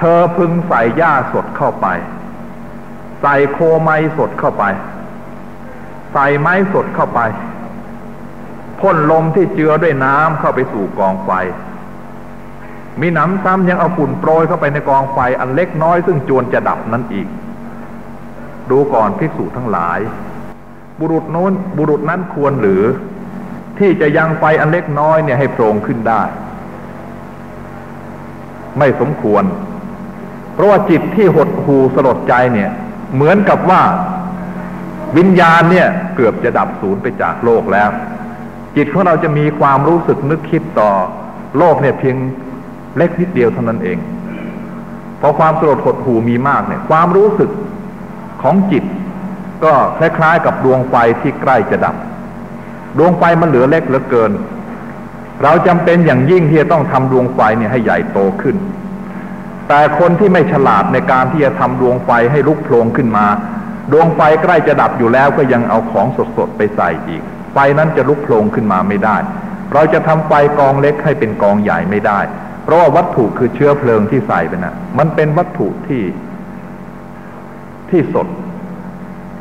เธอพึงใส่หญ้าสดเข้าไป ใส่โคไม้สดเข้าไป ใส่ไม้สดเข้าไปพ่นลมที่เจือด้วยน้ำเข้าไปสู่กองไฟ มีหนำซ้ำยังเอาฝุ่นโปรยเข้าไปในกองไฟอันเล็กน้อยซึ่งจวนจะดับนั้นอีก ดูก่อนภิกษุทั้งหลาย บุรุษโน้นบุรุษนั้นควรหรือ ที่จะยังไฟอันเล็กน้อยเนี่ยให้โพรงขึ้นได้ ไม่สมควร ราะว่าจิตที่หดหูสลดใจเนี่ย เหมือนกับว่าวิญญาณเนี่ยเกือบจะดับสูญไปจากโลกแล้ว จิตของเราจะมีความรู้สึกนึกคิดต่อ โลกเนี่ยเพียงเล็กนิดเดียวเท่านั้นเองพอความสลดหดหูมีมากเนี่ยความรู้สึกของจิต ก็คล้ายๆกับดวงไฟที่ใกล้จะดับ ดวงไฟมันเหลือเล็กเหลือเกิน เราจำเป็นอย่างยิ่งที่จะต้องทำดวงไฟเนี่ยให้ใหญ่โตขึ้น แต่คนที่ไม่ฉลาดในการที่จะทำดวงไฟให้ลุกโผล่ขึ้นมา ดวงไฟใกล้จะดับอยู่แล้วก็ยังเอาของสดๆไปใส่อีก ไฟนั้นจะลุกโผล่ขึ้นมาไม่ได้ เราจะทำไฟกองเล็กให้เป็นกองใหญ่ไม่ได้ เพราะว่าวัตถุคือเชื้อเพลิงที่ใส่ไปน่ะ มันเป็นวัตถุที่ที่สด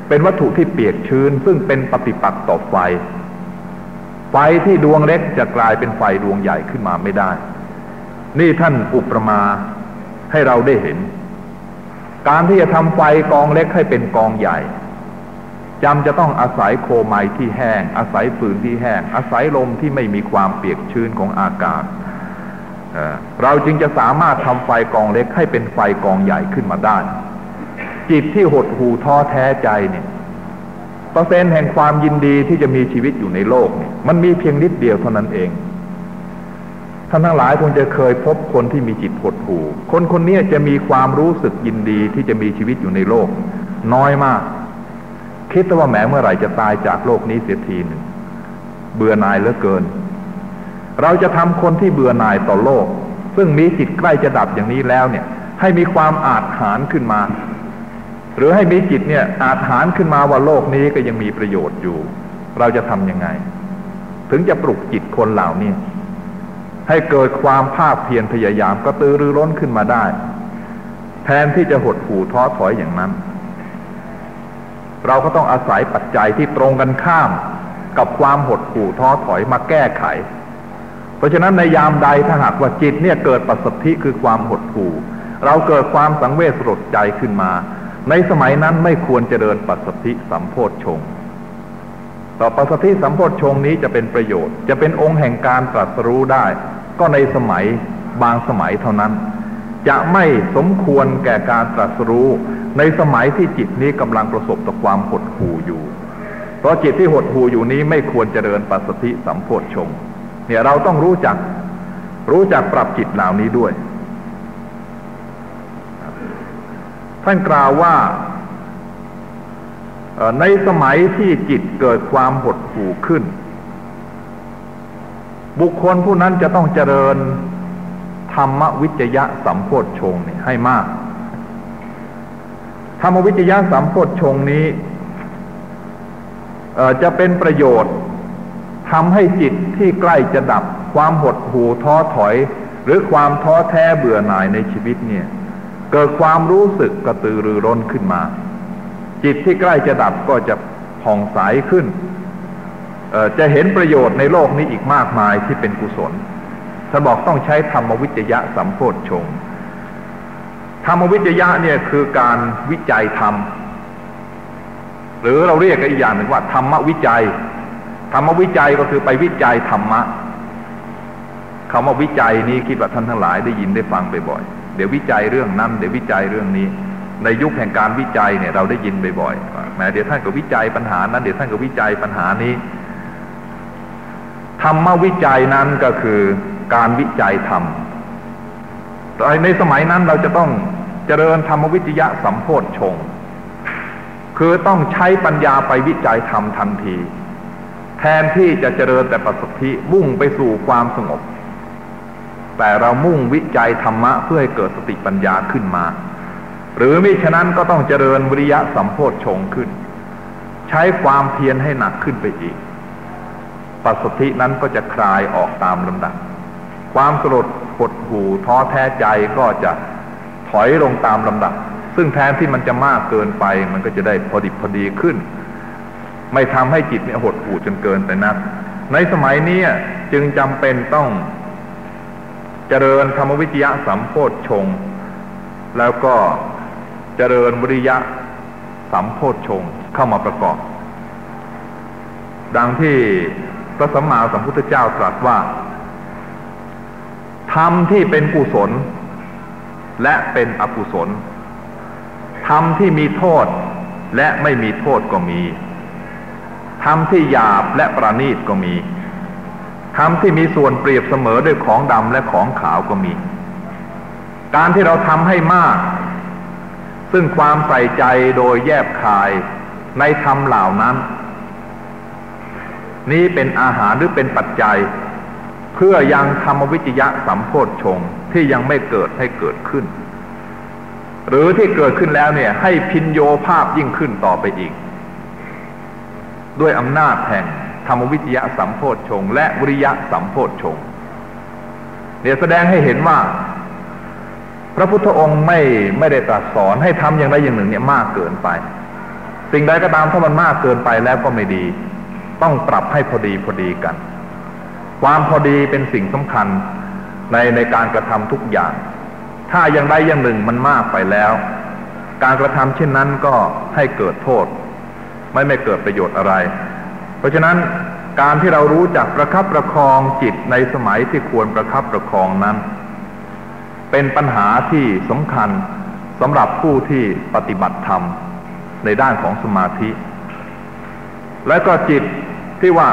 เป็นวัตถุที่เปียกชื้น ซึ่งเป็นปฏิปักษ์ต่อไฟ ไฟที่ดวงเล็กจะกลายเป็นไฟดวงใหญ่ขึ้นมาไม่ได้ นี่ท่านอุปมา ให้เราได้เห็น การที่จะทำไฟกองเล็กให้เป็นกองใหญ่จำจะต้องอาศัยโคไมที่แห้ง อาศัยฟืนที่แห้ง อาศัยลมที่ไม่มีความเปียกชื้นของอากาศเราจึงจะสามารถทำไฟกองเล็กให้เป็นไฟกองใหญ่ขึ้นมาได้ จิตที่หดหูท้อแท้ใจเนี่ยเปอร์เซ็นต์แห่งความยินดีที่จะมีชีวิตอยู่ในโลกเนี่ยมันมีเพียงนิดเดียวเท่านั้นเอง ท่านทั้งหลายคงจะเคยพบคนที่มีจิตหดหูคนคนนี้จะมีความรู้สึกยินดีที่จะมีชีวิตอยู่ในโลก น้อยมาก คิดว่าแหมเมื่อไหร่จะตายจากโลกนี้เสียทีหนึ่งเบื่อหน่ายเหลือเกิน เราจะทำคนที่เบื่อหน่ายต่อโลก ซึ่งมีจิตใกล้จะดับอย่างนี้แล้วเนี่ย ให้มีความอาจหารขึ้นมา หรือให้มีจิตเนี่ยอาจหารขึ้นมาว่าโลกนี้ก็ยังมีประโยชน์อยู่ เราจะทำยังไง ถึงจะปลุกจิตคนเหล่านี้ ให้เกิดความภาคเพียรพยายามก็ตือรือร้นขึ้นมาได้ แทนที่จะหดหู่ท้อถอยอย่างนั้น เราก็ต้องอาศัยปัจจัยที่ตรงกันข้ามกับความหดหู่ท้อถอยมาแก้ไข เพราะฉะนั้นในยามใดถ้าหากว่าจิตเนี่ยเกิดปัสสธิคือความหดหู่ เราเกิดความสังเวชสลดใจขึ้นมา ในสมัยนั้นไม่ควรเจริญปัสสธิสัมโพชงต่อปัสสธิสัมโพชงนี้จะเป็นประโยชน์ จะเป็นองค์แห่งการตรัสรู้ได้ ในสมัยบางสมัยเท่านั้น จะไม่สมควรแก่การตรัสรู้ ในสมัยที่จิตนี้กำลังประสบต่อความหดหู่อยู่ เพราะจิตที่หดหู่อยู่นี้ไม่ควรเจริญปัสสติสัมโพชฌงเนี่ยเราต้องรู้จัก รู้จักปรับจิตเหล่านี้ด้วย ท่านกล่าวว่าในสมัยที่จิตเกิดความหดหู่ขึ้น บุคคลผู้นั้นจะต้องเจริญธรรมวิจยะสัมโพธชฌงค์ให้มาก ธรรมวิจยะสัมโพธชงนี้จะเป็นประโยชน์ทำให้จิตที่ใกล้จะดับความหดหู่ท้อถอย หรือความท้อแท้เบื่อหน่ายในชีวิตเนี่ย เกิดความรู้สึกกระตือรือร้นขึ้นมา จิตที่ใกล้จะดับก็จะผ่องใสขึ้น จะเห็นประโยชน์ในโลกนี้อีกมากมายที่เป็นกุศลท่านบอกต้องใช้ธรรมวิจยะสัมโพชง ธรรมวิจยะเนี่ยคือการวิจัยธรรม หรือเราเรียกอีกอย่างหนึ่งว่า ธรรมวิจัย ธรรมวิจัยก็คือไปวิจัยธรรมะคำว่าวิจัยนี้คิดว่าท่านทั้งหลายได้ยินได้ฟังบ่อยๆเดี๋ยววิจัยเรื่องนั้นเดี๋ยววิจัยเรื่องนี้ ในยุคแห่งการวิจัยเนี่ยเราได้ยินบ่อยๆแม้เดี๋ยวท่านก็วิจัยปัญหานั้นเดี๋ยวท่านก็วิจัยปัญหานี้ ธรรมวิจัยนั้นก็คือการวิจัยธรรมในสมัยนั้นเราจะต้องเจริญธรรมวิจยะสัมโพธชง คือต้องใช้ปัญญาไปวิจัยธรรมทันที แทนที่จะเจริญแต่ปัสสธิมุ่งไปสู่ความสงบ แต่เรามุ่งวิจัยธรรมะเพื่อให้เกิดสติปัญญาขึ้นมา หรือมิฉะนั้นก็ต้องเจริญวิริยะสัมโพธชงขึ้น ใช้ความเพียรให้หนักขึ้นไปอีก ปัสสธินั้นก็จะคลายออกตามลำดับ ความสลดหดหูท้อแท้ใจก็จะถอยลงตามลำดับ ซึ่งแทนที่มันจะมากเกินไป มันก็จะได้พอดิบพอดีขึ้น ไม่ทำให้จิตเนี่ยหดหู่จนเกินไปนัก ในสมัยนี้จึงจำเป็นต้องเจริญธรรมวิจยะสัมโพธชง แล้วก็เจริญวิริยะสัมโพธชงเข้ามาประกอบ ดังที่ พระสัมมาสัมพุทธเจ้าตรัสว่าธรรมที่เป็นกุศล และเป็นอกุศลธรรมที่มีโทษและไม่มีโทษก็มีธรรมที่หยาบและประณีตก็มีธรรมที่มีส่วนเปรียบเสมอด้วยของดำและของขาวก็มี การที่เราทำให้มาก ซึ่งความใส่ใจโดยแยบคายในธรรมเหล่านั้น นี้เป็นอาหารหรือเป็นปัจจัย เพื่อยังธรรมวิจยะสัมโพธชงที่ยังไม่เกิดให้เกิดขึ้น หรือที่เกิดขึ้นแล้วเนี่ย ให้พินโยภาพยิ่งขึ้นต่อไปอีก ด้วยอำนาจแห่งธรรมวิทยาสัมโพธชง และวิริยะสัมโพธชงเนี่ยแสดงให้เห็นว่า พระพุทธองค์ไม่ไม่ได้ตรัสสอนให้ทำอย่างใดอย่างหนึ่งเนี่ยมากเกินไป สิ่งใดก็ตามถ้ามันมากเกินไปแล้วก็ไม่ดี ต้องปรับให้พอดีพอดีกัน ความพอดีเป็นสิ่งสำคัญในในการกระทำทุกอย่าง ถ้าอย่างใดอย่างหนึ่งมันมากไปแล้ว การกระทำเช่นนั้นก็ให้เกิดโทษ ไม่ไม่เกิดประโยชน์อะไร เพราะฉะนั้นการที่เรารู้จักประคับประคองจิตในสมัยที่ควรประคับประคองนั้น เป็นปัญหาที่สำคัญสำหรับผู้ที่ปฏิบัติธรรมในด้านของสมาธิ และก็จิต ที่ว่า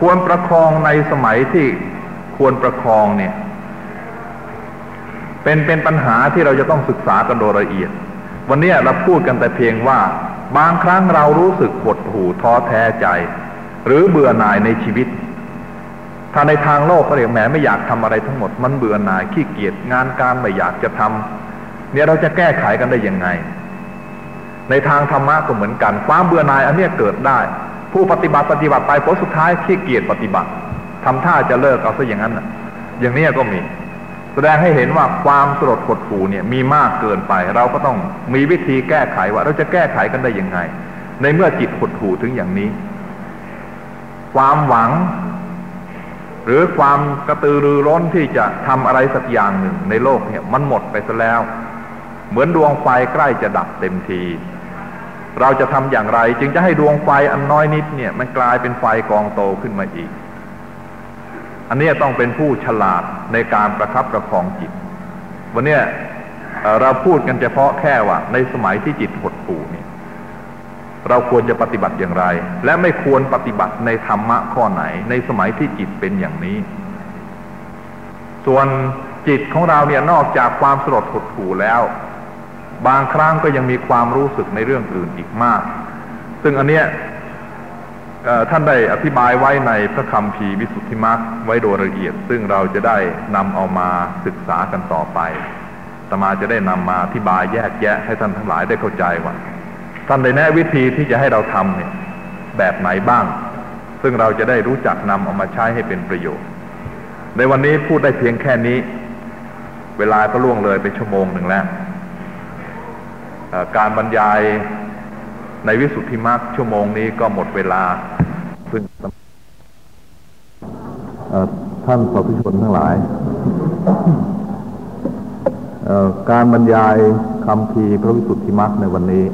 ควรประคองในสมัยที่ควรประคองเนี่ย เป็นเป็นปัญหาที่เราจะต้องศึกษากันโดยละเอียด วันนี้เราพูดกันแต่เพียงว่า บางครั้งเรารู้สึกหดหู่ท้อแท้ใจ หรือเบื่อหน่ายในชีวิต ถ้าในทางโลกเขาเรียกแหมไม่อยากทำอะไรทั้งหมด มันเบื่อหน่ายขี้เกียจงานการไม่อยากจะทำเนี่ยเราจะแก้ไขกันได้ยังไง ในทางธรรมะก็เหมือนกันความเบื่อหน่ายอันนี้เกิดได้ ผู้ปฏิบัติปฏิบัติไปผลสุดท้ายขี้เกียจปฏิบัติทำท่าจะเลิกเอาซะอย่างนั้นอย่างนี้ก็มี แสดงให้เห็นว่าความสลดหดหูเนี่ยมีมากเกินไป เราก็ต้องมีวิธีแก้ไขว่าเราจะแก้ไขกันได้ยังไง ในเมื่อจิตหดหูถึงอย่างนี้ ความหวัง หรือความกระตือรือร้นที่จะทำอะไรสักอย่างหนึ่งในโลกเนี่ยมันหมดไปซะแล้ว เหมือนดวงไฟใกล้จะดับเต็มที เราจะทำอย่างไร จึงจะให้ดวงไฟอันน้อยนิดเนี่ย มันกลายเป็นไฟกองโตขึ้นมาอีก อันนี้ต้องเป็นผู้ฉลาดในการประคับประคองจิต วันนี้เราพูดกันเฉพาะแค่ว่า ในสมัยที่จิตหดหู่เนี่ย เราควรจะปฏิบัติอย่างไร และไม่ควรปฏิบัติในธรรมะข้อไหน ในสมัยที่จิตเป็นอย่างนี้ ส่วนจิตของเราเนี่ยนอกจากความสลดหดหู่แล้ว บางครั้งก็ยังมีความรู้สึกในเรื่องอื่นอีกมาก ซึ่งอันเนี้ยท่านได้อธิบายไว้ในพระคำพีวิสุทธิมรรคไว้โดยละเอียด ซึ่งเราจะได้นำเอามาศึกษากันต่อไปตมาจะได้นำมาอธิบายแยกแยะให้ท่านทั้งหลายได้เข้าใจว่าท่านได้แนะวิธีที่จะให้เราทำเนี่ยแบบไหนบ้าง ซึ่งเราจะได้รู้จักนำเอามาใช้ให้เป็นประโยชน์ ในวันนี้พูดได้เพียงแค่นี้ เวลาก็ล่วงเลยไปชั่วโมงหนึ่งแล้ว การบรรยายในวิสุทธิมรรคชั่วโมงนี้ก็หมดเวลาซึ่งท่านสาธุชนทั้งหลาย การบรรยายคำพีพระวิสุทธิมรรคในวันนี้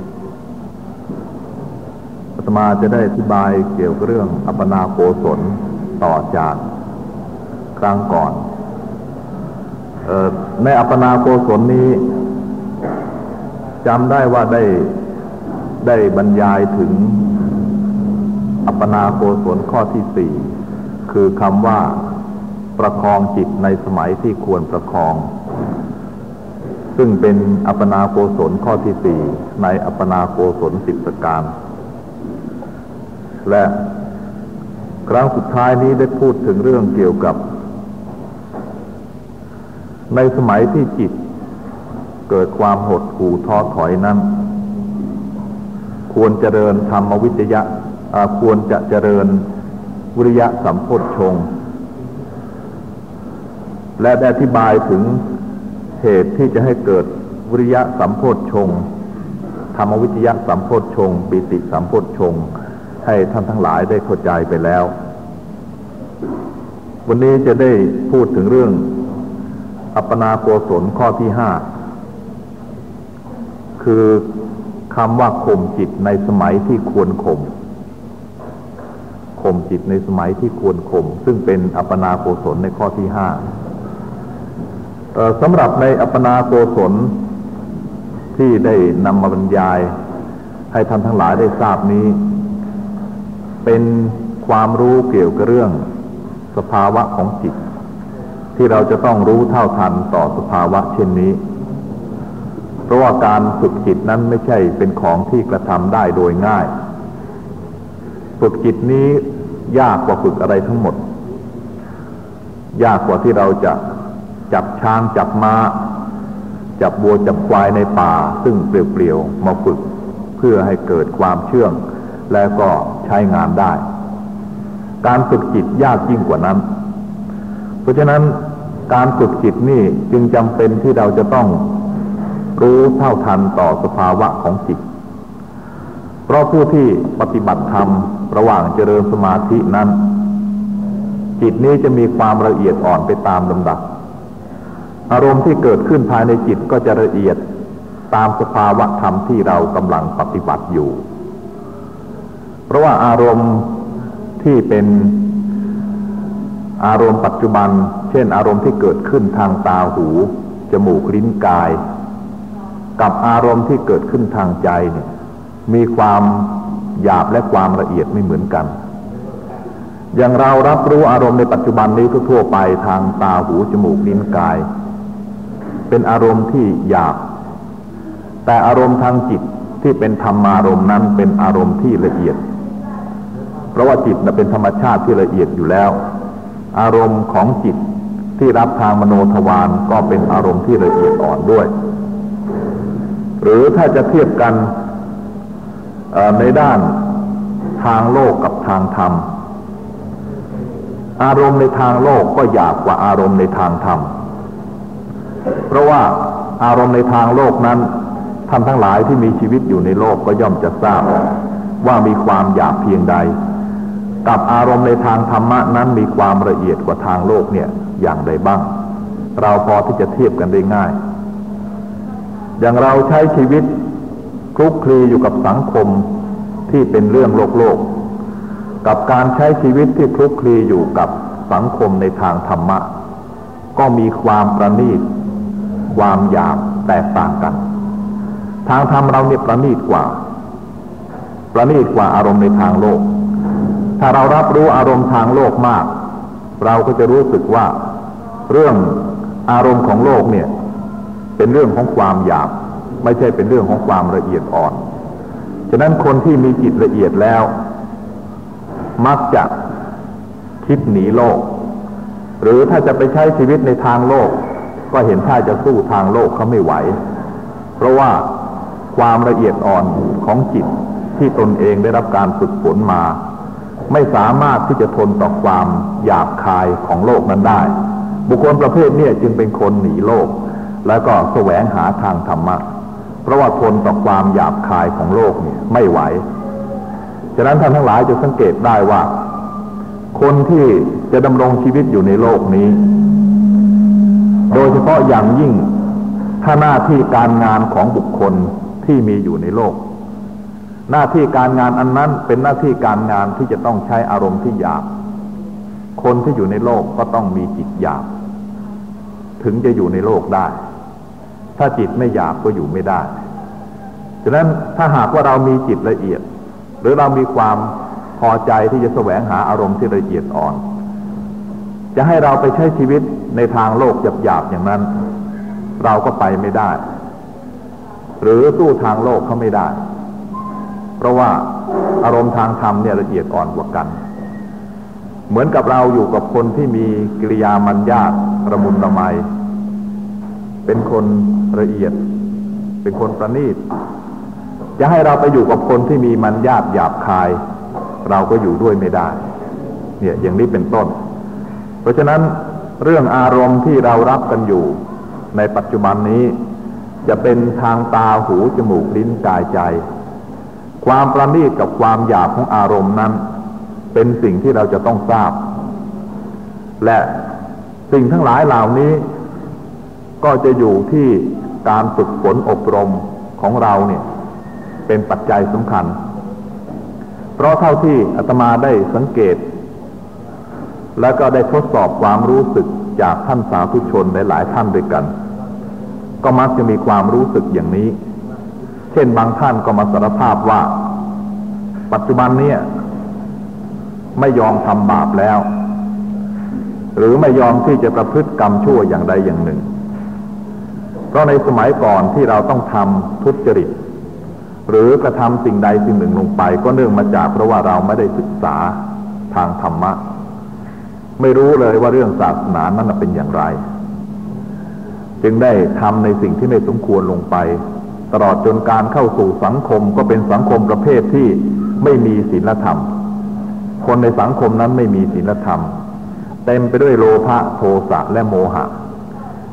ตมาจะได้อธิบายเกี่ยวกับเรื่องอัปนาโกศลต่อจากครั้งก่อน ในอัปนาโกศลนี้ จำได้ว่าได้ได้บรรยายถึงอัปนาโกศลข้อที่สี่คือคำว่าประคองจิตในสมัยที่ควรประคอง ซึ่งเป็นอัปนาโกศลข้อที่สี่ในอัปนาโกศลสิบประการ และครั้งสุดท้ายนี้ได้พูดถึงเรื่องเกี่ยวกับ ในสมัยที่จิต เกิดความหดหู่ท้อถอยนั้น ควรเจริญธรรมวิจยะควรจะเจริญวิริยะสัมโพธชงและได้อธิบายถึงเหตุที่จะให้เกิดวิริยะสัมโพธชงธรรมวิจยะสัมโพธชงปิติสัมโพธชงให้ท่านทั้งหลายได้เข้าใจไปแล้ว วันนี้จะได้พูดถึงเรื่อง อัปนาโกศลข้อที่ห้า คือคำว่าข่มจิตในสมัยที่ควรข่มข่มจิตในสมัยที่ควรข่มซึ่งเป็นอัปปนาโกศลในข้อที่ห้าสำหรับในอัปปนาโกศลที่ได้นำมาบรรยาย ให้ท่านทั้งหลายได้ทราบนี้ เป็นความรู้เกี่ยวกับเรื่องสภาวะของจิต ที่เราจะต้องรู้เท่าทันต่อสภาวะเช่นนี้ เพราะว่าการฝึกจิตนั้นไม่ใช่เป็นของที่กระทำได้โดยง่าย ฝึกจิตนี้ยากกว่าฝึกอะไรทั้งหมด ยากกว่าที่เราจะจับช้างจับมา้า จับวัวจับควายในป่า ซึ่งเปลี่ยวๆมาฝึกเพื่อให้เกิดความเชื่อง แล้วก็ใช้งานได้ การฝึกจิตยากยิ่งกว่านั้น เพราะฉะนั้นการฝึกจิตนี่จึงจำเป็นที่เราจะต้อง รู้เท่าทันต่อสภาวะของจิต เพราะผู้ที่ปฏิบัติธรรมระหว่างเจริญสมาธินั้น จิตนี้จะมีความละเอียดอ่อนไปตามลำดับ อารมณ์ที่เกิดขึ้นภายในจิตก็จะละเอียดตามสภาวะธรรมที่เรากำลังปฏิบัติอยู่ เพราะว่าอารมณ์ที่เป็นอารมณ์ปัจจุบัน เช่น อารมณ์ที่เกิดขึ้นทางตาหู จมูกลิ้นกาย กับอารมณ์ที่เกิดขึ้นทางใจเนี่ยมีความหยาบและความละเอียดไม่เหมือนกัน อย่างเรารับรู้อารมณ์ในปัจจุบันนี้ทั่วไปทางตาหูจมูกลิ้นกาย เป็นอารมณ์ที่หยาบ แต่อารมณ์ทางจิตที่เป็นธรรมารมณ์นั้นเป็นอารมณ์ที่ละเอียด เพราะว่าจิตเป็นธรรมชาติที่ละเอียดอยู่แล้ว อารมณ์ของจิตที่รับทางมโนทวารก็เป็นอารมณ์ที่ละเอียดอ่อนด้วย หรือถ้าจะเทียบกันในด้านทางโลกกับทางธรรม อารมณ์ในทางโลกก็หยาบกว่าอารมณ์ในทางธรรม เพราะว่าอารมณ์ในทางโลกนั้นท่านทั้งหลายที่มีชีวิตอยู่ในโลกก็ย่อมจะทราบว่ามีความหยาบเพียงใด กับอารมณ์ในทางธรรมะนั้นมีความละเอียดกว่าทางโลกเนี่ยอย่างใดบ้าง เราพอที่จะเทียบกันได้ง่าย อย่างเราใช้ชีวิตคลุกคลีอยู่กับสังคมที่เป็นเรื่องโลกโลก กับการใช้ชีวิตที่คลุกคลีอยู่กับสังคมในทางธรรมะ ก็มีความประณีต ความหยาบแตกต่างกัน ทางธรรมเราเนี่ยประณีตกว่า ประณีตกว่าอารมณ์ในทางโลก ถ้าเรารับรู้อารมณ์ทางโลกมาก เราก็จะรู้สึกว่า เรื่องอารมณ์ของโลกเนี่ย เป็นเรื่องของความหยาบ ไม่ใช่เป็นเรื่องของความละเอียดอ่อน ฉะนั้นคนที่มีจิตละเอียดแล้ว มักจะคิดหนีโลก หรือถ้าจะไปใช้ชีวิตในทางโลก ก็เห็นท่าจะสู้ทางโลกเขาไม่ไหว เพราะว่าความละเอียดอ่อนของจิตที่ตนเองได้รับการฝึกฝนมา ไม่สามารถที่จะทนต่อความหยาบคายของโลกนั้นได้ บุคคลประเภทนี้จึงเป็นคนหนีโลก แล้วก็แสวงหาทางธรรมะ เพราะว่าทนต่อความหยาบคายของโลกเนี่ยไม่ไหว ฉะนั้นท่านทั้งหลายจะสังเกตได้ว่า คนที่จะดำรงชีวิตอยู่ในโลกนี้ โดยเฉพาะอย่างยิ่งถ้าหน้าที่การงานของบุคคลที่มีอยู่ในโลก หน้าที่การงานอันนั้นเป็นหน้าที่การงานที่จะต้องใช้อารมณ์ที่หยาบ คนที่อยู่ในโลกก็ต้องมีจิตหยาบ ถึงจะอยู่ในโลกได้ ถ้าจิตไม่หยาบก็อยู่ไม่ได้ ฉะนั้นถ้าหากว่าเรามีจิตละเอียด หรือเรามีความพอใจที่จะแสวงหาอารมณ์ที่ละเอียดอ่อน จะให้เราไปใช้ชีวิตในทางโลกหยาบๆอย่างนั้น เราก็ไปไม่ได้ หรือสู้ทางโลกเขาไม่ได้ เพราะว่าอารมณ์ทางธรรมเนี่ยละเอียดอ่อนกว่ากัน เหมือนกับเราอยู่กับคนที่มีกิริยามันยากระมุนระไม เป็นคนละเอียด เป็นคนประณีต จะให้เราไปอยู่กับคนที่มีมันยากหยาบคาย เราก็อยู่ด้วยไม่ได้ เนี่ยอย่างนี้เป็นต้น เพราะฉะนั้นเรื่องอารมณ์ที่เรารับกันอยู่ ในปัจจุบันนี้ จะเป็นทางตาหูจมูกลิ้นกายใจ ความประณีตกับความอยากของอารมณ์นั้น เป็นสิ่งที่เราจะต้องทราบ และสิ่งทั้งหลายเหล่านี้ ก็จะอยู่ที่การฝึกฝนอบรมของเราเนี่ย เป็นปัจจัยสำคัญ เพราะเท่าที่อาตมาได้สังเกต และก็ได้ทดสอบความรู้สึกจากท่านสาธุชนหลายท่านด้วยกัน ก็มักจะมีความรู้สึกอย่างนี้ เช่นบางท่านก็มาสารภาพว่า ปัจจุบันเนี้ไม่ยอมทำบาปแล้ว หรือไม่ยอมที่จะประพฤติกรรมชั่วอย่างใดอย่างหนึ่ง เพราะในสมัยก่อนที่เราต้องทำทุจริต หรือกระทำสิ่งใดสิ่งหนึ่งลงไป ก็เนื่องมาจากเพราะว่าเราไม่ได้ศึกษาทางธรรมะ ไม่รู้เลยว่าเรื่องศาสนานั้นเป็นอย่างไร จึงได้ทำในสิ่งที่ไม่สมควรลงไป ตลอดจนการเข้าสู่สังคมก็เป็นสังคมประเภทที่ไม่มีศีลธรรม คนในสังคมนั้นไม่มีศีลธรรม เต็มไปด้วยโลภะโทสะและโมหะ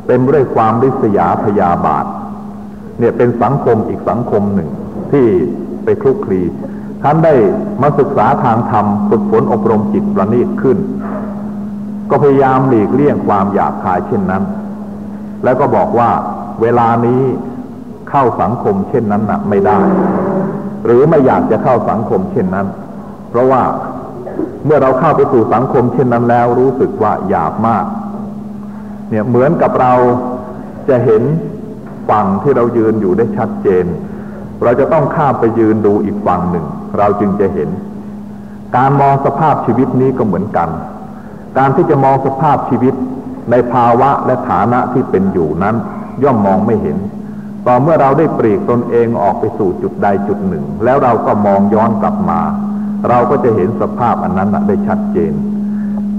เต็มด้วยความริษยาพยาบาท เนี่ยเป็นสังคมอีกสังคมหนึ่งที่ไปคลุกคลีท่านได้มาศึกษาทางธรรมฝึกฝนอบรมจิตประณีตขึ้น ก็พยายามหลีกเลี่ยงความอยากขายเช่นนั้น แล้วก็บอกว่าเวลานี้เข้าสังคมเช่นนั้นนะไม่ได้ หรือไม่อยากจะเข้าสังคมเช่นนั้น เพราะว่าเมื่อเราเข้าไปสู่สังคมเช่นนั้นแล้วรู้สึกว่าอยากมาก เนี่ยเหมือนกับเราจะเห็นฝั่งที่เรายืนอยู่ได้ชัดเจน เราจะต้องข้ามไปยืนดูอีกฝั่งหนึ่ง เราจึงจะเห็น การมองสภาพชีวิตนี้ก็เหมือนกัน การที่จะมองสภาพชีวิตในภาวะและฐานะที่เป็นอยู่นั้น ย่อมมองไม่เห็น ต่อเมื่อเราได้ปลีกตนเองออกไปสู่จุดใดจุดหนึ่ง แล้วเราก็มองย้อนกลับมา เราก็จะเห็นสภาพอันนั้นได้ชัดเจน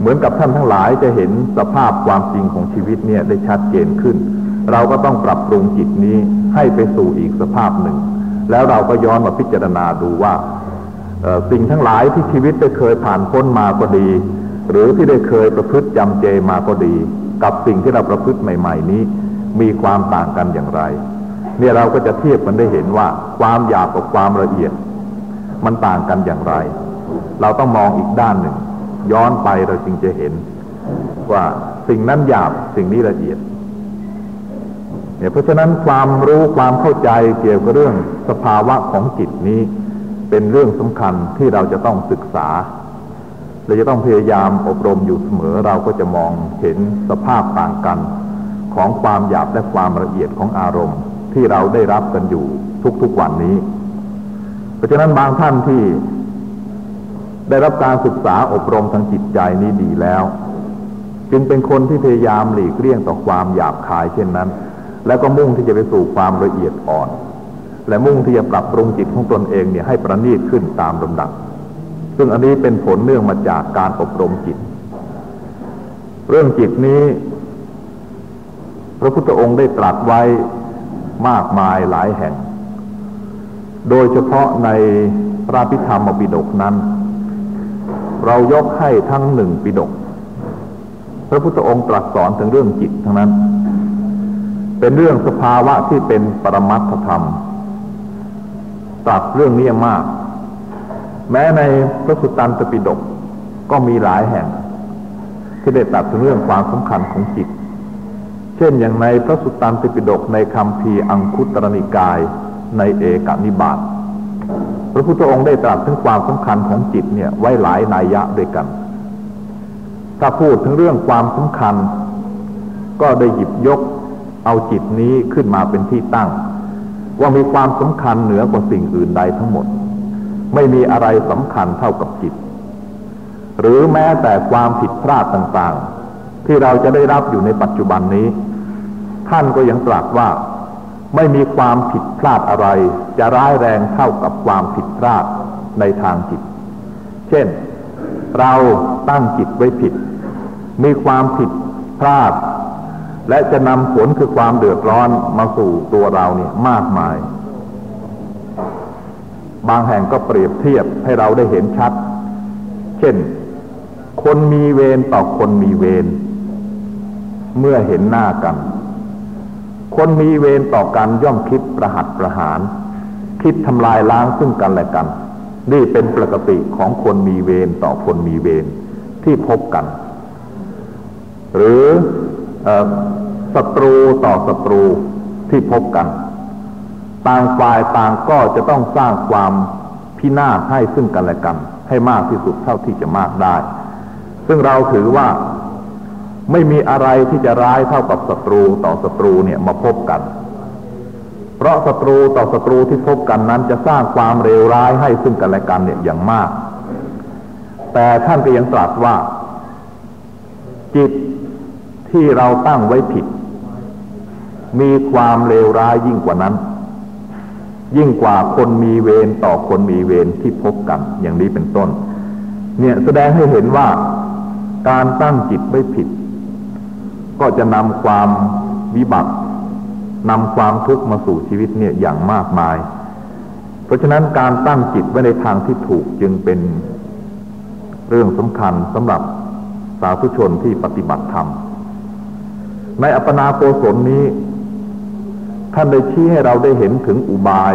เหมือนกับท่านทั้งหลายจะเห็นสภาพความจริงของชีวิตเนี่ยได้ชัดเจนขึ้น เราก็ต้องปรับปรุงจิตนี้ให้ไปสู่อีกสภาพหนึ่ง แล้วเราก็ย้อนมาพิจารณาดูว่าสิ่งทั้งหลายที่ชีวิตได้เคยผ่านพ้นมาก็ดี หรือที่ได้เคยประพฤติจำเจมาก็ดี กับสิ่งที่เราประพฤติใหม่ ๆ นี้ มีความต่างกันอย่างไร เนี่ยเราก็จะเทียบมันได้เห็นว่าความหยาบกับความละเอียด มันต่างกันอย่างไร เราต้องมองอีกด้านหนึ่ง ย้อนไปเราจึงจะเห็น ว่าสิ่งนั้นหยาบสิ่งนี้ละเอียดเนี่ยเพราะฉะนั้นความรู้ความเข้าใจเกี่ยวกับเรื่องสภาวะของจิตนี้ เป็นเรื่องสำคัญที่เราจะต้องศึกษาเราจะต้องพยายามอบรมอยู่เสมอเราก็จะมองเห็นสภาพต่างกันของความหยาบและความละเอียดของอารมณ์ ที่เราได้รับกันอยู่ทุกๆวันนี้ เพราะฉะนั้นบางท่านที่ ได้รับการศึกษาอบรมทางจิตใจนี้ดีแล้ว จึงเป็นคนที่พยายามหลีกเลี่ยงต่อความหยาบคายเช่นนั้น แล้วก็มุ่งที่จะไปสู่ความละเอียดอ่อน และมุ่งที่จะปรับปรุงจิตของตนเองเนี่ยให้ประณีตขึ้นตามลำดับ ซึ่งอันนี้เป็นผลเนื่องมาจากการอบรมจิต เรื่องจิตนี้ พระพุทธองค์ได้ตรัสไว้มากมายหลายแห่ง โดยเฉพาะในพระพิธรรมปิฎกนั้น เรายกให้ทั้งหนึ่งปิฎกพระพุทธองค์ตรัสสอนถึงเรื่องจิตทั้งนั้น เป็นเรื่องสภาวะที่เป็นปรมัตถธรรมตรัสเรื่องนี้มาก แม้ในพระสุตตันตปิฎกก็มีหลายแห่ง ที่ได้ตัดถึงเรื่องความสำคัญของจิต เช่นอย่างในพระสุตตันตปิฎกในคำพีอังคุตรนิกายในเอกนิบาต พระพุทธองค์ได้ตรัสถึงความสำคัญของจิตเนี่ยไว้หลายนัยยะด้วยกัน ถ้าพูดถึงเรื่องความสำคัญ ก็ได้หยิบยกเอาจิตนี้ขึ้นมาเป็นที่ตั้ง ว่ามีความสำคัญเหนือกว่าสิ่งอื่นใดทั้งหมด ไม่มีอะไรสำคัญเท่ากับจิต หรือแม้แต่ความผิดพลาดต่างๆ ที่เราจะได้รับอยู่ในปัจจุบันนี้ ท่านก็ยังตรัสว่า ไม่มีความผิดพลาดอะไร จะร้ายแรงเท่ากับความผิดพลาดในทางจิต เช่น เราตั้งจิตไว้ผิด มีความผิดพลาด และจะนำผลคือความเดือดร้อนมาสู่ตัวเราเนี่ยมากมาย บางแห่งก็เปรียบเทียบให้เราได้เห็นชัด เช่น คนมีเวรต่อคนมีเวรเมื่อเห็นหน้ากัน คนมีเวรต่อกันย่อมคิดประหัตประหาร คิดทำลายล้างซึ่งกันและกัน นี่เป็นปกติของคนมีเวรต่อคนมีเวรที่พบกัน หรือศัตรูต่อศัตรูที่พบกัน ต่างฝ่ายต่างก็จะต้องสร้างความพินาศให้ซึ่งกันและกัน ให้มากที่สุดเท่าที่จะมากได้ ซึ่งเราถือว่า ไม่มีอะไรที่จะร้ายเท่ากับศัตรูต่อศัตรูเนี่ยมาพบกัน เพราะศัตรูต่อศัตรูที่พบกันนั้นจะสร้างความเลวร้ายให้ซึ่งกันและกันเนี่ยอย่างมาก แต่ท่านก็ยังตรัสว่า จิตที่เราตั้งไว้ผิด มีความเลวร้ายยิ่งกว่านั้น ยิ่งกว่าคนมีเวรต่อคนมีเวรที่พบกันอย่างนี้เป็นต้น เนี่ยแสดงให้เห็นว่าการตั้งจิตไว้ผิด ก็จะนำความวิบัตินำความทุกข์มาสู่ชีวิตเนี่ยอย่างมากมาย เพราะฉะนั้นการตั้งจิตไว้ในทางที่ถูกจึงเป็นเรื่องสำคัญสำหรับสาธุชนที่ปฏิบัติธรรม ในอัปนาโกศลนี้ ท่านได้ชี้ให้เราได้เห็นถึงอุบาย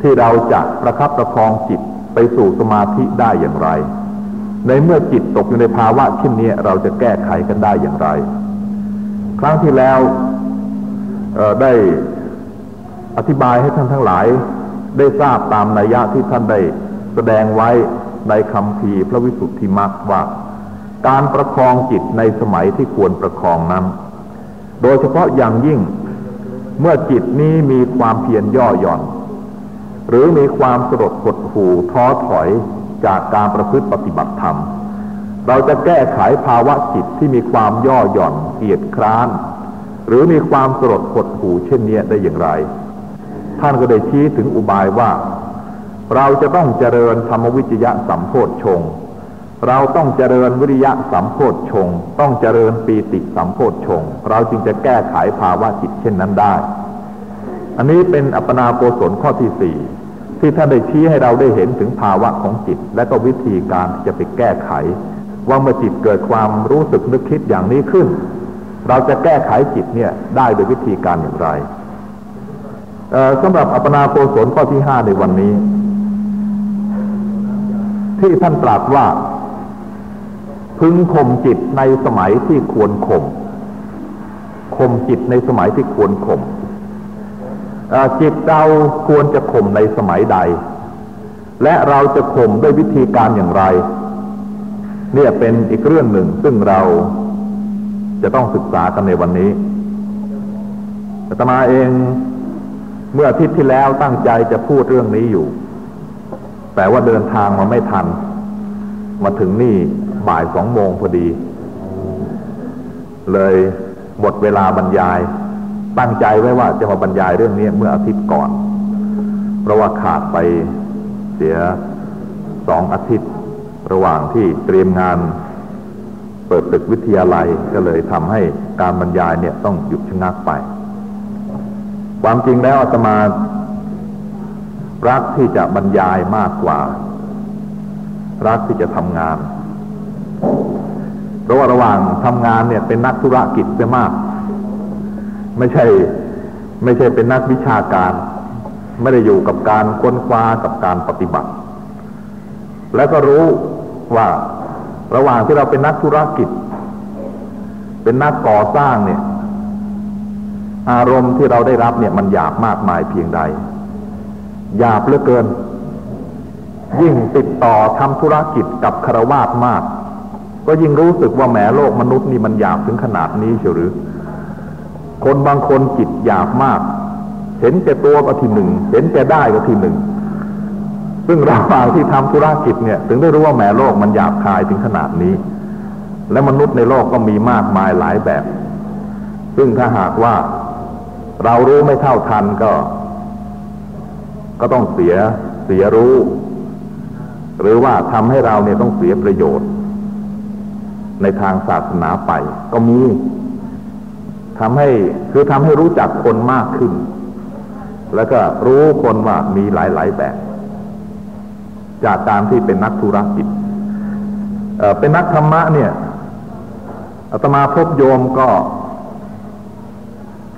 ที่เราจะประคับประคองจิตไปสู่สมาธิได้อย่างไร ในเมื่อจิตตกอยู่ในภาวะเช่นนี้เราจะแก้ไขกันได้อย่างไร ครั้งที่แล้วได้อธิบายให้ท่านทั้งหลายได้ทราบตามนัยยะที่ท่านได้แสดงไว้ในคำพีพระวิสุทธิมรรคว่า การประคองจิตในสมัยที่ควรประคองนั้น โดยเฉพาะอย่างยิ่งเมื่อจิตนี้มีความเพียรย่อหย่อน หรือมีความสลดหดหู่ท้อถอยจากการประพฤติปฏิบัติธรรม เราจะแก้ไขภาวะจิตที่มีความย่อหย่อนเกียดคร้าน หรือมีความสลดหดหู่เช่นนี้ได้อย่างไร ท่านก็ได้ชี้ถึงอุบายว่า เราจะต้องเจริญธรรมวิจยะสัมโพธชง เราต้องเจริญวิริยะสัมโพธชง ต้องเจริญปีติสัมโพธชง เราจึงจะแก้ไขภาวะจิตเช่นนั้นได้ อันนี้เป็นอัปนาโกศลข้อที่สี่ที่ท่านได้ชี้ให้เราได้เห็นถึงภาวะของจิต และก็วิธีการที่จะไปแก้ไข ว่าเมื่อจิตเกิดความรู้สึกนึกคิดอย่างนี้ขึ้น เราจะแก้ไขจิตเนี่ยได้โดยวิธีการอย่างไรสำหรับอัปนาโกศลข้อที่ห้าในวันนี้ ที่ท่านตรัสว่า พึงข่มจิตในสมัยที่ควรข่มข่มจิตในสมัยที่ควรข่มจิตเราควรจะข่มในสมัยใด และเราจะข่มด้วยวิธีการอย่างไร เนี่ยเป็นอีกเรื่องหนึ่งซึ่งเราจะต้องศึกษากันในวันนี้อาตมาเองเมื่ออาทิตย์ที่แล้วตั้งใจจะพูดเรื่องนี้อยู่ แต่ว่าเดินทางมาไม่ทัน มาถึงนี่บ่ายสองโมงพอดี เลยหมดเวลาบรรยาย ตั้งใจไว้ว่าจะมาบรรยายเรื่องนี้เมื่ออาทิตย์ก่อน เพราะว่าขาดไปเสียสองอาทิตย์ ระหว่างที่เตรียมงานเปิดตึกวิทยาลัยก็เลยทำให้การบรรยายเนี่ยต้องหยุดชะงักไป ความจริงแล้วอาตมารักที่จะบรรยายมากกว่า รักที่จะทำงาน เพราะว่าระหว่างทำงานเนี่ยเป็นนักธุรกิจเสียมาก ไม่ใช่ไม่ใช่เป็นนักวิชาการ ไม่ได้อยู่กับการค้นคว้ากับการปฏิบัติ แล้วก็รู้ ว่าระหว่างที่เราเป็นนักธุรกิจ เป็นนักก่อสร้างเนี่ย อารมณ์ที่เราได้รับเนี่ยมันหยาบมากมายเพียงใด หยาบเหลือเกิน ยิ่งติดต่อทำธุรกิจกับคารวาสมาก ก็ยิ่งรู้สึกว่าแหมโลกมนุษย์นี่มันหยาบถึงขนาดนี้เชียวหรือ คนบางคนจิตหยาบมาก เห็นแก่ตัวก็ทีหนึ่ง เห็นแก่ได้ก็ทีหนึ่ง ซึ่งเระหว่างที่ทำธุรกิจเนี่ย ถึงได้รู้ว่าแหมโลกมันหยาบคายถึงขนาดนี้ และมนุษย์ในโลกก็มีมากมายหลายแบบ ซึ่งถ้าหากว่าเรารู้ไม่เท่าทันก็ ก็ต้องเสียเสียรู้ หรือว่าทำให้เราเนี่ยต้องเสียประโยชน์ ในทางศาสนาไป ก็มีทำให้คือทำให้รู้จักคนมากขึ้น แล้วก็รู้คนว่ามีหลาย ๆ แบบ จากการที่เป็นนักธุรกิจเป็นนักธรรมะเนี่ยอาตมาพบโยมก็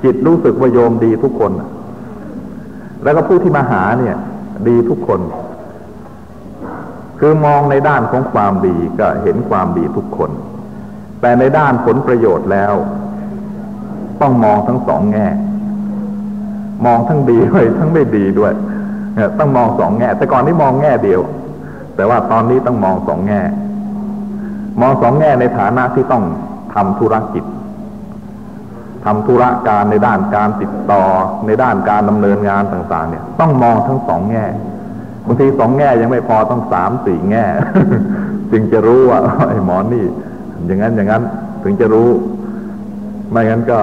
จิตรู้สึกว่าโยมดีทุกคน แล้วก็ผู้ที่มาหาเนี่ย ดีทุกคน คือมองในด้านของความดีก็เห็นความดีทุกคน แต่ในด้านผลประโยชน์แล้ว ต้องมองทั้งสองแง่ มองทั้งดีด้วยทั้งไม่ดีด้วย ต้องมองสองแง่ แต่ก่อนนี้มองแง่เดียว แต่ว่าตอนนี้ต้องมองสองแง่ มองสองแง่ในฐานะที่ต้องทำธุรกิจทำธุรการในด้านการติดต่อในด้านการดำเนินงานต่าง ๆ เนี่ย ต้องมองทั้งสองแง่บางทีสองแง่ยังไม่พอต้องสามสี่แง่ จึงจะรู้ว่าไอ้หมอนี่ อย่างนั้นอย่างนั้นถึงจะรู้ ไม่งั้นก็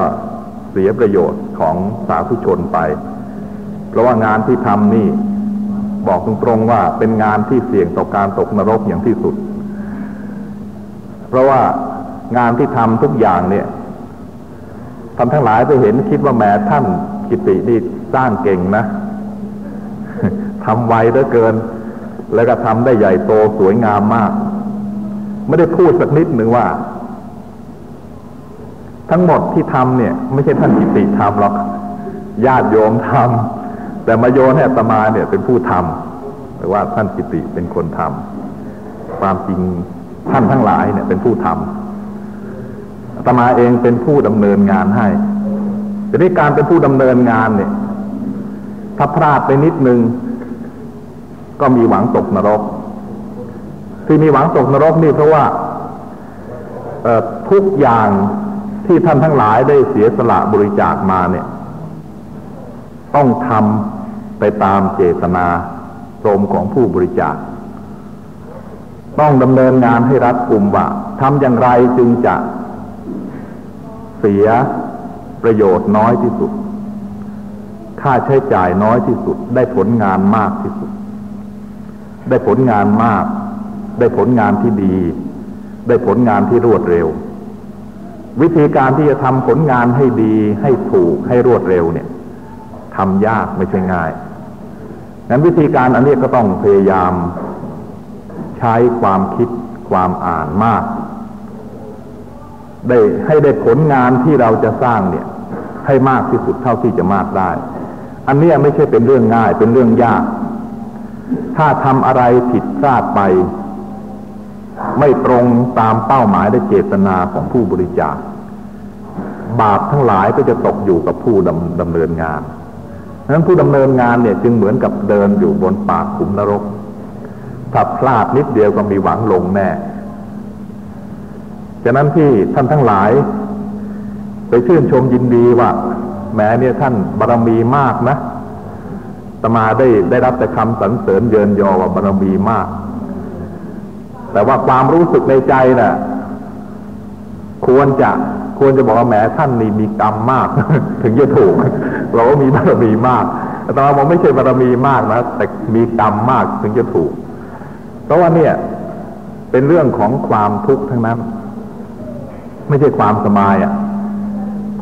เสียประโยชน์ของสาธุชนไป ราะว่างานที่ทำนี่บอกตรงๆว่าเป็นงานที่เสี่ยงต่อการตกนรกอย่างที่สุด เพราะว่างานที่ทำทุกอย่างเนี่ยท่าทั้งหลายไปเห็นคิดว่าแม้ท่านกิตินี่สร้างเก่งนะทำไวเหลือเกิน แล้วก็ทำได้ใหญ่โตสวยงามมาก ไม่ได้พูดสักนิดหนึ่งว่า ทั้งหมดที่ทำเนี่ย ไม่ใช่ท่านกิติทำหรอกญาติโยมทำ แต่มาโยนให้ตมาเนี่ยเป็นผู้ทำหรือว่าท่านกิติเป็นคนทำความจริงท่านทั้งหลายเนี่ยเป็นผู้ทำตมาเองเป็นผู้ดำเนินงานให้แต่ในการเป็นผู้ดำเนินงานเนี่ย ถ้าพลาดไปนิดนึง ก็มีหวังตกนรก ที่มีหวังตกนรกนี่เพราะว่าทุกอย่างที่ท่านทั้งหลายได้เสียสละบริจาคมาเนี่ย ต้องทำ ไปตามเจตนาตรมของผู้บริจาค ต้องดำเนินงานให้รัดกุมว่าทำอย่างไรจึงจะเสียประโยชน์น้อยที่สุด ค่าใช้จ่ายน้อยที่สุด ได้ผลงานมากที่สุด ได้ผลงานมาก ได้ผลงานที่ดี ได้ผลงานที่รวดเร็ว วิธีการที่จะทำผลงานให้ดี ให้ถูกให้รวดเร็วเนี่ยทำยากไม่ใช่ง่าย งั้นวิธีการอันนี้ก็ต้องพยายามใช้ความคิดความอ่านมาก ได้ให้ได้ผลงานที่เราจะสร้างเนี่ย ให้มากที่สุดเท่าที่จะมากได้ อันนี้ไม่ใช่เป็นเรื่องง่ายเป็นเรื่องยาก ถ้าทำอะไรผิดพลาดไป ไม่ตรงตามเป้าหมายและเจตนาของผู้บริจาคบาปทั้งหลายก็จะตกอยู่กับผู้ดำดำเนินงาน ดังนั้นผู้ดำเนินงานเนี่ยจึงเหมือนกับเดินอยู่บนปากขุมนรก ถ้าพลาดนิดเดียวก็มีหวังลงแน่ ฉะนั้นที่ท่านทั้งหลาย ไปชื่นชมยินดีว่า แม้เนี่ยท่านบารมีมากนะตมาได้ได้รับแต่คำสรรเสริญเยินยอว่าบารมีมาก แต่ว่าความรู้สึกในใจนะ่ะควรจะควรจะบอกว่าแหมท่านนี่มีกรรมมาก ถึงจะถูก เราก็มีบารมีมากแต่ตมาบอกไม่ใช่บารมีมากนะแต่มีกรรมมากถึงจะถูก เพราะว่าเนี่ยเป็นเรื่องของความทุกข์ทั้งนั้น ไม่ใช่ความสบายอะ่ะ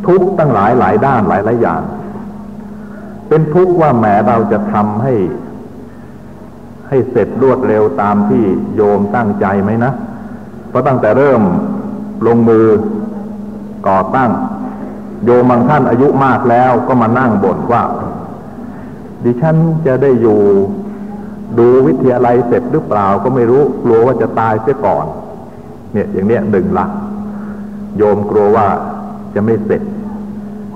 ทุกข์ตั้งหลายหลายด้านหลายหลายอย่าง เป็นทุกข์ว่าแหมเราจะทำให้ ให้เสร็จรวดเร็วตามที่โยมตั้งใจไหมนะเพราะตั้งแต่เริ่มลงมือก่อตั้ง โยมบางท่านอายุมากแล้วก็มานั่งบ่นว่า ดิฉันจะได้อยู่ดูวิทยาลัยเสร็จหรือเปล่าก็ไม่รู้กลัวว่าจะตายเสียก่อน เนี่ยอย่างเนี้ยหนึ่งละ โยมกลัวว่าจะไม่เสร็จ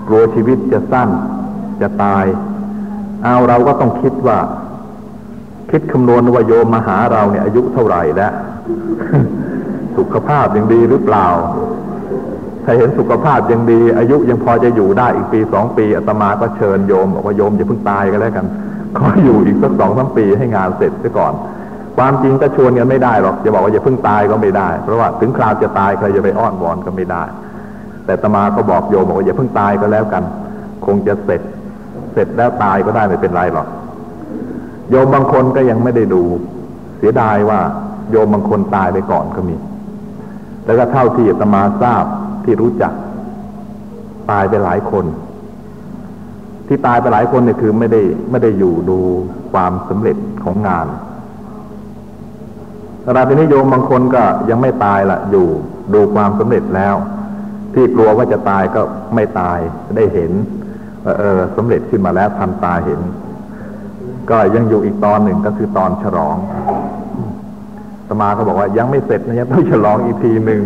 กลัวชีวิตจะสั้น จะตาย เอาเราก็ต้องคิดว่า คิดคำนวณว่าโยมมาหาเราเนี่ยอายุเท่าไหร่แล้ว สุขภาพยังดีหรือเปล่า ถ้าเห็นสุขภาพยังดี อายุยังพอจะอยู่ได้อีกปีสองปีอาตมาก็เชิญโยมบอกว่าโยมอย่าเพิ่งตายกันแล้วกันขออยู่อีกสักสองสามปีให้งานเสร็จซะก่อน ความจริงก็ชวนกันไม่ได้หรอกจะบอกว่าอย่าเพิ่งตายก็ไม่ได้ เพราะว่าถึงคราวจะตายใครจะไปอ้อนวอนก็ไม่ได้ แต่ตมาก็บอกโยมบอกว่าอย่าเพิ่งตายก็แล้วกัน คงจะเสร็จ เสร็จแล้วตายก็ได้ไม่เป็นไรหรอก โยมบางคนก็ยังไม่ได้ดู เสียดายว่าโยมบางคนตายไปก่อนก็มี แล้วก็เท่าที่ตมาทราบ ที่รู้จัก ตายไปหลายคน ที่ตายไปหลายคนเนี่ยคือไม่ได้ไม่ได้อยู่ดูความสำเร็จของงานขณะที่นิยมบางคนก็ยังไม่ตายละอยู่ดูความสำเร็จแล้ว ที่กลัวว่าจะตายก็ไม่ตายได้เห็นเออสำเร็จขึ้นมาแล้วทันตาเห็น ก็ยังอยู่อีกตอนหนึ่งก็คือตอนฉลองตมาก็บอกว่ายังไม่เสร็จนะยังต้องฉลองอีกทีหนึ่ง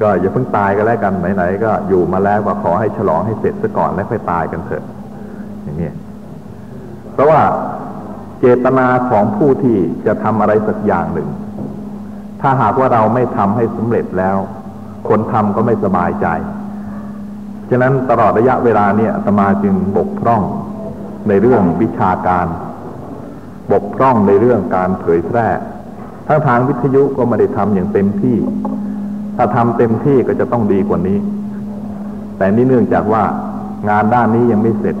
ก็อย่าเพิ่งตายกันแล้วกันไหนๆก็อยู่มาแล้วก็ขอให้ฉลองให้เสร็จซะก่อนแล้วค่อยตายกันเถอะ อย่างนี้เพราะว่าเจตนาของผู้ที่จะทำอะไรสักอย่างหนึ่ง ถ้าหากว่าเราไม่ทำให้สำเร็จแล้ว คนทำก็ไม่สบายใจ ฉะนั้นตลอดระยะเวลาเนี่ยตมาจึงบกพร่องในเรื่องวิชาการ บกพร่องในเรื่องการเผยแพร่ทั้งทางวิทยุก็ไม่ได้ทำอย่างเต็มที่ ถ้าทำเต็มที่ก็จะต้องดีกว่านี้ แต่นี่เนื่องจากว่างานด้านนี้ยังไม่เสร็จ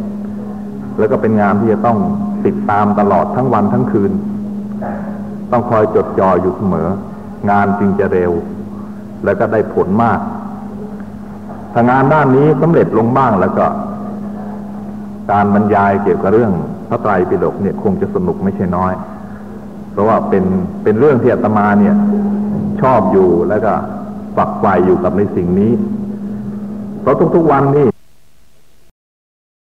แล้วก็เป็นงานที่จะต้องติดตามตลอดทั้งวันทั้งคืน ต้องคอยจดจ่ออยู่เสมอ งานจึงจะเร็ว แล้วก็ได้ผลมาก ถ้างานด้านนี้สำเร็จลงบ้างแล้วก็ การบรรยายเกี่ยวกับเรื่องพระไตรปิฎกเนี่ยคงจะสนุกไม่ใช่น้อย เพราะว่าเป็นเป็นเรื่องที่อาตมาเนี่ย ชอบอยู่แล้วก็ ฝักใฝ่อยู่กับในสิ่งนี้ เพราะทุกๆวันนี่